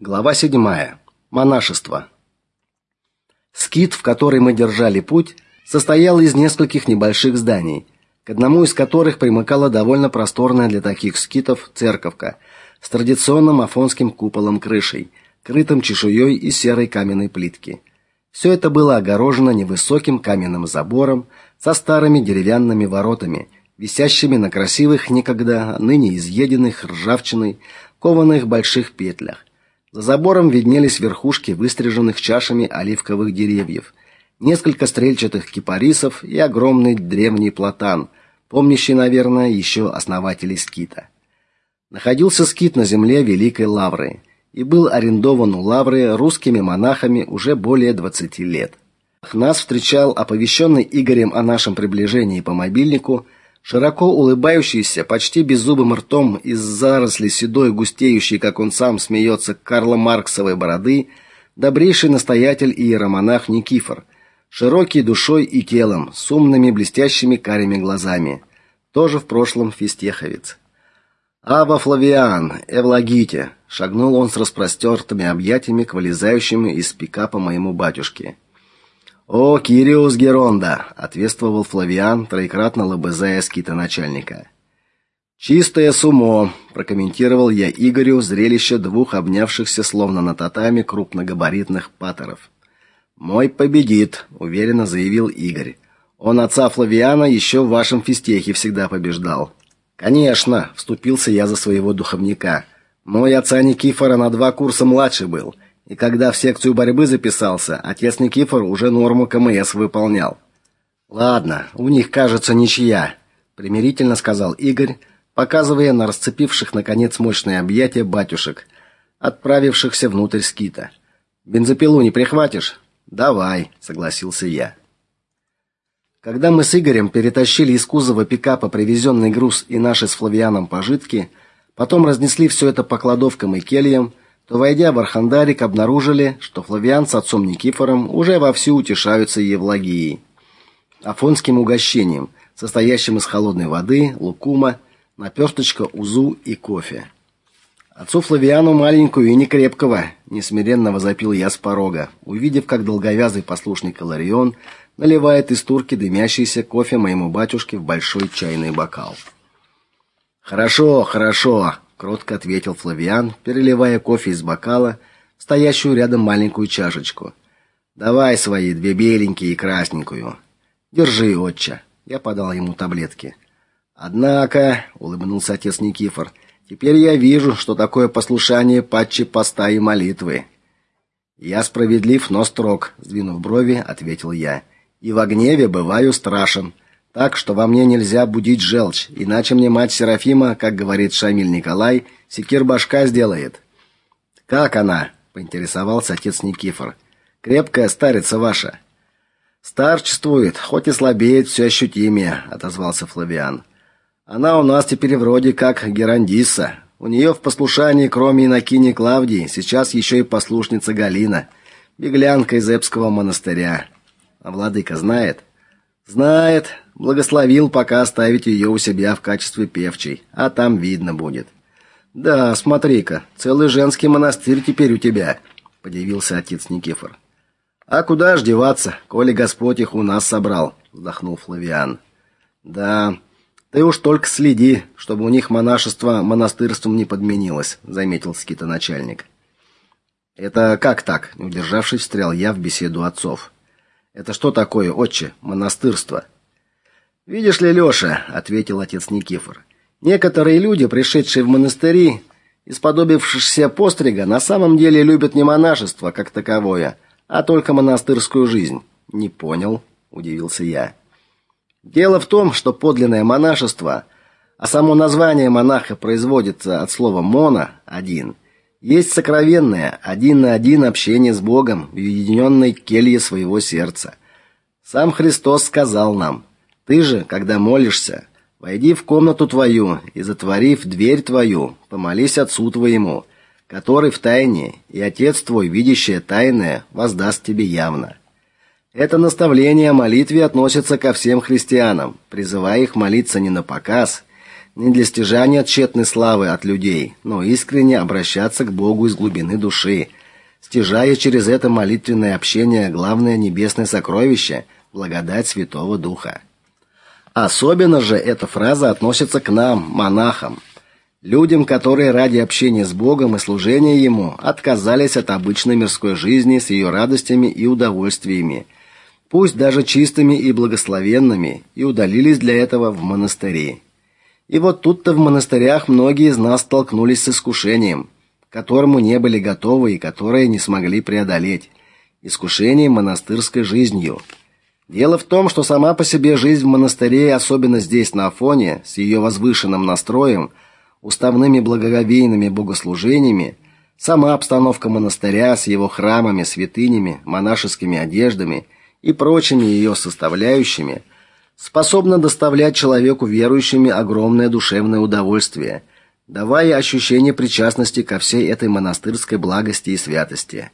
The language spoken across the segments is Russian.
Глава 7. Монашество. Скит, в который мы держали путь, состоял из нескольких небольших зданий, к одному из которых примыкала довольно просторная для таких скитов церковка с традиционным афонским куполом крышей, крытым чешуей из серой каменной плитки. Все это было огорожено невысоким каменным забором со старыми деревянными воротами, висящими на красивых некогда ныне изъеденных ржавчиной кованых больших петлях. За забором виднелись верхушки выстриженных чашами оливковых деревьев, несколько стрельчатых кипарисов и огромный древний платан, помнящий, наверное, еще основателей скита. Находился скит на земле Великой Лавры и был арендован у Лавры русскими монахами уже более 20 лет. Нас встречал оповещенный Игорем о нашем приближении по мобильнику – Широко улыбающийся, почти беззубым ртом из заросли седой, густеющей, как он сам смеется, Карла Марксовой бороды, добрейший настоятель иеромонах Никифор, широкий душой и телом, с умными блестящими карими глазами, тоже в прошлом фистеховец. Ава Флавиан, Эвлагите, шагнул он с распростертыми объятиями к вылезающему из пикапа моему батюшке. «О, Кириус Геронда!» — ответствовал Флавиан, троекратно лобызая скита начальника. «Чистое сумо!» — прокомментировал я Игорю зрелище двух обнявшихся словно на татами крупногабаритных патеров. «Мой победит», — уверенно заявил Игорь. «Он отца Флавиана еще в вашем фистехе всегда побеждал». «Конечно», — вступился я за своего духовника. «Мой отца Никифора на два курса младше был». И когда в секцию борьбы записался, отец Никифор уже норму КМС выполнял. Ладно, у них, кажется, ничья, примирительно сказал Игорь, показывая на расцепивших наконец мощные объятия батюшек, отправившихся внутрь скита. Бензопилу не прихватишь? Давай, согласился я. Когда мы с Игорем перетащили из кузова пикапа привезенный груз и наши с Флавианом пожитки, потом разнесли все это по кладовкам и кельям, то, войдя в Архандарик, обнаружили, что Флавиан с отцом Никифором уже вовсю утешаются Евлогией, афонским угощением, состоящим из холодной воды, лукума, наперсточка узу и кофе. Отцу Флавиану маленькую и не крепкого, несмиренно возопил я с порога, увидев, как долговязый послушный Каларион наливает из турки дымящийся кофе моему батюшке в большой чайный бокал. Хорошо, хорошо, кротко ответил Флавиан, переливая кофе из бокала в стоящую рядом маленькую чашечку. Давай свои две беленькие и красненькую. Держи, отче. Я подал ему таблетки. Однако, улыбнулся отец Никифор, теперь я вижу, что такое послушание патчи поста и молитвы. Я справедлив, но строг, сдвинув брови, ответил я. И в гневе бываю страшен. Так что во мне нельзя будить желчь, иначе мне мать Серафима, как говорит Шамиль Николай, секир башка сделает. Как она? поинтересовался отец Никифор. Крепкая старица ваша. Старчествует, хоть и слабеет, все ощутимее, отозвался Флавиан. Она у нас теперь вроде как Герандиса. У нее в послушании, кроме инокини Клавдии, сейчас еще и послушница Галина, беглянка из Эпского монастыря. А владыка знает? Знает, Благословил пока оставить ее у себя в качестве певчей, а там видно будет. Да, смотри-ка, целый женский монастырь теперь у тебя, подивился отец Никифор. А куда ж деваться, коли Господь их у нас собрал, вздохнул Флавиан. Да, ты уж только следи, чтобы у них монашество монастырством не подменилось, заметил скитоначальник. Это как так? Не удержавшись, встрял я в беседу отцов. Это что такое, отче, монастырство? Видишь ли, Лёша, ответил отец Никифор. Некоторые люди, пришедшие в монастыри, исподобившиеся пострига, на самом деле любят не монашество как таковое, а только монастырскую жизнь. Не понял, удивился я. Дело в том, что подлинное монашество, а само название монаха производится от слова мона один, есть сокровенное один на один общение с Богом в уединенной келье своего сердца. Сам Христос сказал нам: ты же, когда молишься, войди в комнату твою и затворив дверь твою, помолись отцу твоему, который в тайне, и отец твой, видящий тайное, воздаст тебе явно. Это наставление о молитве относится ко всем христианам, призывая их молиться не на показ, не для стяжания тщетной славы от людей, но искренне обращаться к Богу из глубины души, стяжая через это молитвенное общение главное небесное сокровище благодать Святого Духа. Особенно же эта фраза относится к нам, монахам, людям, которые ради общения с Богом и служения ему отказались от обычной мирской жизни с ее радостями и удовольствиями, пусть даже чистыми и благословенными, и удалились для этого в монастыри. И вот тут-то в монастырях многие из нас столкнулись с искушением, к которому не были готовы и которое не смогли преодолеть искушением монастырской жизнью. Дело в том, что сама по себе жизнь в монастыре, особенно здесь на Афоне, с ее возвышенным настроем, уставными благоговейными богослужениями, сама обстановка монастыря с его храмами, святынями, монашескими одеждами и прочими ее составляющими способна доставлять человеку верующими огромное душевное удовольствие, давая ощущение причастности ко всей этой монастырской благости и святости.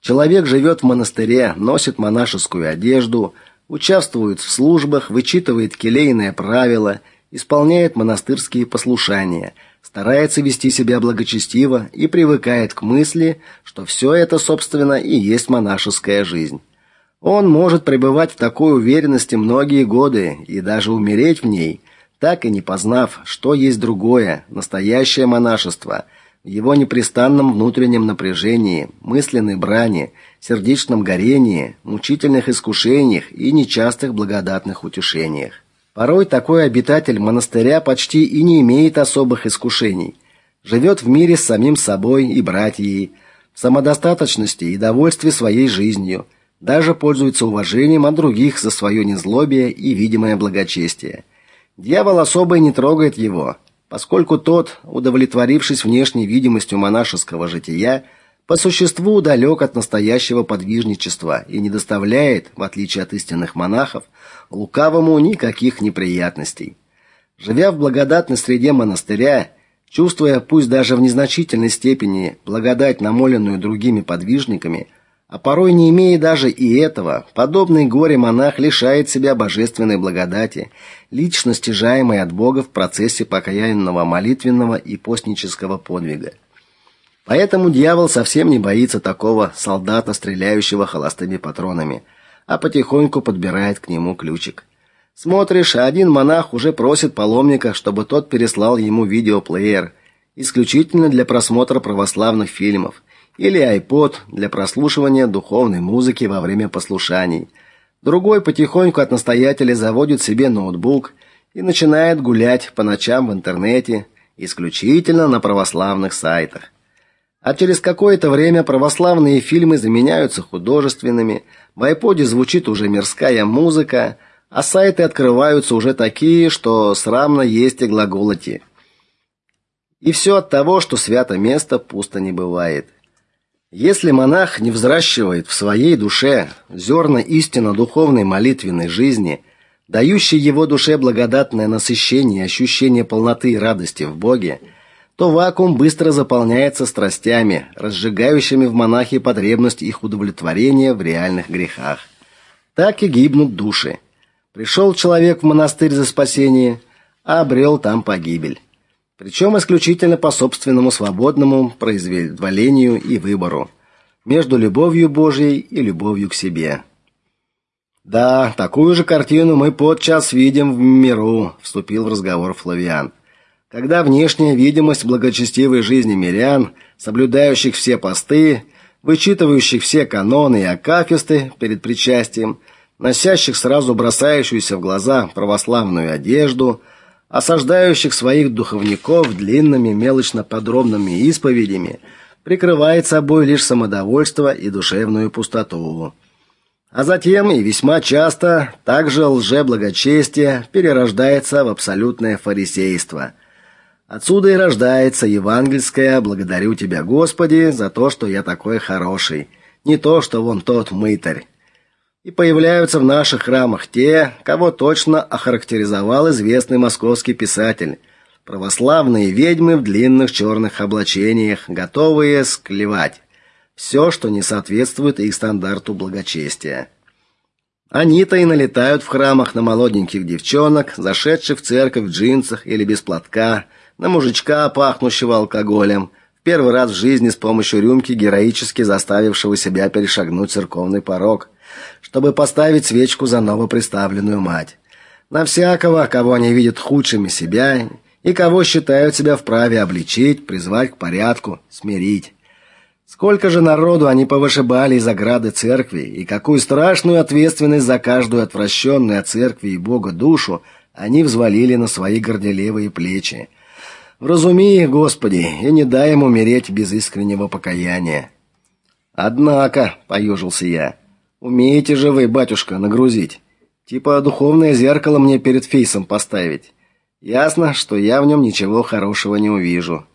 Человек живет в монастыре, носит монашескую одежду, участвует в службах, вычитывает келейные правила – исполняет монастырские послушания, старается вести себя благочестиво и привыкает к мысли, что все это, собственно, и есть монашеская жизнь. Он может пребывать в такой уверенности многие годы и даже умереть в ней, так и не познав, что есть другое, настоящее монашество, в его непрестанном внутреннем напряжении, мысленной брани, сердечном горении, мучительных искушениях и нечастых благодатных утешениях. Порой такой обитатель монастыря почти и не имеет особых искушений. Живет в мире с самим собой и братьями, в самодостаточности и довольстве своей жизнью, даже пользуется уважением от других за свое незлобие и видимое благочестие. Дьявол особо не трогает его, поскольку тот, удовлетворившись внешней видимостью монашеского жития, по существу далек от настоящего подвижничества и не доставляет, в отличие от истинных монахов, лукавому никаких неприятностей. Живя в благодатной среде монастыря, чувствуя, пусть даже в незначительной степени, благодать, намоленную другими подвижниками, а порой не имея даже и этого, подобный горе-монах лишает себя божественной благодати, лично стяжаемой от Бога в процессе покаянного молитвенного и постнического подвига. Поэтому дьявол совсем не боится такого солдата, стреляющего холостыми патронами, а потихоньку подбирает к нему ключик. Смотришь, один монах уже просит паломника, чтобы тот переслал ему видеоплеер, исключительно для просмотра православных фильмов, или iPod для прослушивания духовной музыки во время послушаний. Другой потихоньку от настоятеля заводит себе ноутбук и начинает гулять по ночам в интернете, исключительно на православных сайтах. А через какое-то время православные фильмы заменяются художественными, в iPod звучит уже мирская музыка, а сайты открываются уже такие, что срамно есть и глаголоти. И все от того, что свято место пусто не бывает. Если монах не взращивает в своей душе зерна истинно духовной молитвенной жизни, дающей его душе благодатное насыщение и ощущение полноты и радости в Боге, то вакуум быстро заполняется страстями, разжигающими в монахе потребность их удовлетворения в реальных грехах. Так и гибнут души. Пришел человек в монастырь за спасение, а обрел там погибель. Причем исключительно по собственному свободному произволению и выбору между любовью Божьей и любовью к себе. Да, такую же картину мы подчас видим в миру, вступил в разговор Флавиан когда внешняя видимость благочестивой жизни мирян, соблюдающих все посты, вычитывающих все каноны и акафисты перед причастием, носящих сразу бросающуюся в глаза православную одежду, осаждающих своих духовников длинными мелочно-подробными исповедями, прикрывает собой лишь самодовольство и душевную пустоту. А затем и весьма часто также лжеблагочестие перерождается в абсолютное фарисейство – Отсюда и рождается евангельское «Благодарю тебя, Господи, за то, что я такой хороший, не то, что вон тот мытарь». И появляются в наших храмах те, кого точно охарактеризовал известный московский писатель – православные ведьмы в длинных черных облачениях, готовые склевать. Все, что не соответствует их стандарту благочестия. Они-то и налетают в храмах на молоденьких девчонок, зашедших в церковь в джинсах или без платка, на мужичка, пахнущего алкоголем, в первый раз в жизни с помощью рюмки героически заставившего себя перешагнуть церковный порог, чтобы поставить свечку за новоприставленную мать. На всякого, кого они видят худшими себя и кого считают себя вправе обличить, призвать к порядку, смирить. Сколько же народу они повышибали из ограды церкви, и какую страшную ответственность за каждую отвращенную от церкви и Бога душу они взвалили на свои горделивые плечи. Вразуми их, Господи, и не дай им умереть без искреннего покаяния. Однако, поежился я, умеете же вы, батюшка, нагрузить. Типа духовное зеркало мне перед фейсом поставить. Ясно, что я в нем ничего хорошего не увижу.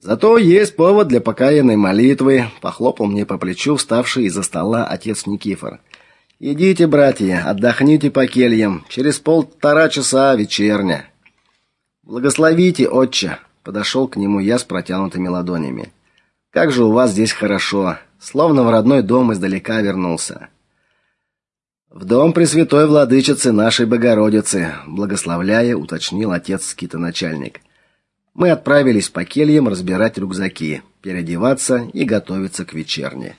Зато есть повод для покаянной молитвы, похлопал мне по плечу вставший из-за стола отец Никифор. Идите, братья, отдохните по кельям. Через полтора часа вечерня. Благословите, отче, подошел к нему я с протянутыми ладонями. Как же у вас здесь хорошо, словно в родной дом издалека вернулся. В дом Пресвятой Владычицы нашей Богородицы, благословляя, уточнил отец скитоначальник мы отправились по кельям разбирать рюкзаки, переодеваться и готовиться к вечерне.